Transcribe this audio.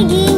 ಸಿಗಿ